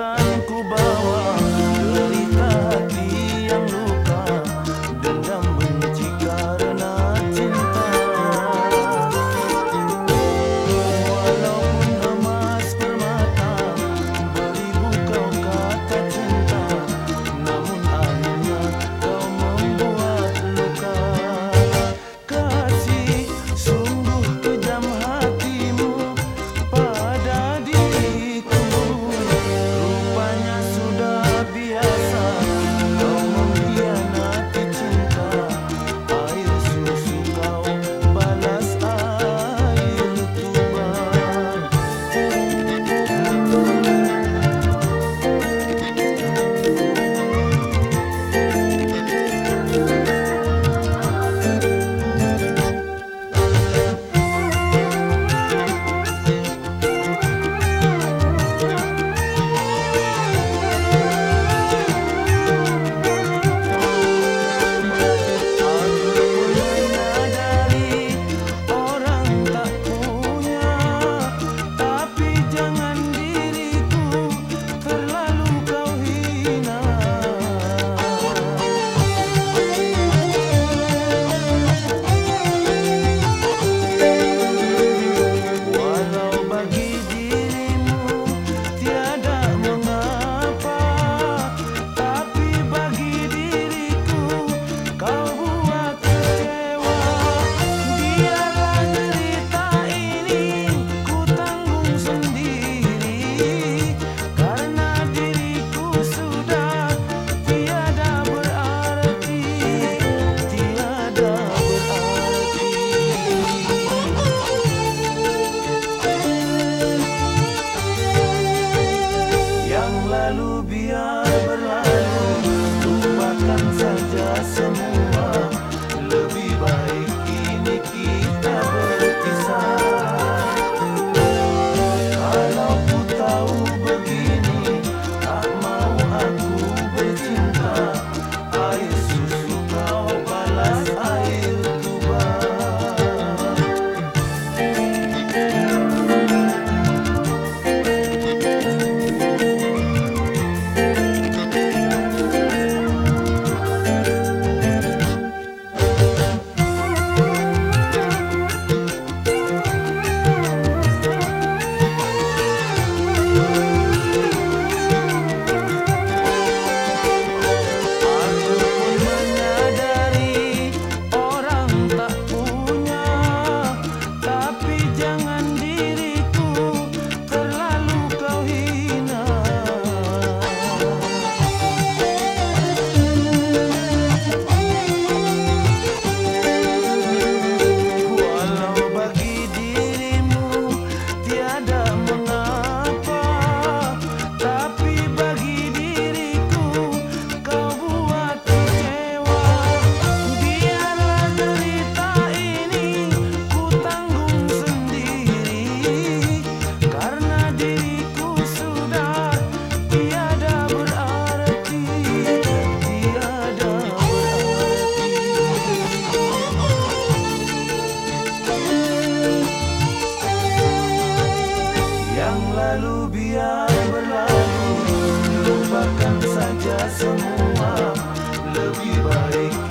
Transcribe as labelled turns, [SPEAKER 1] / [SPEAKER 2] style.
[SPEAKER 1] akan ku bawa lalu biar berlalu. Lupakan saja semua. Lebih baik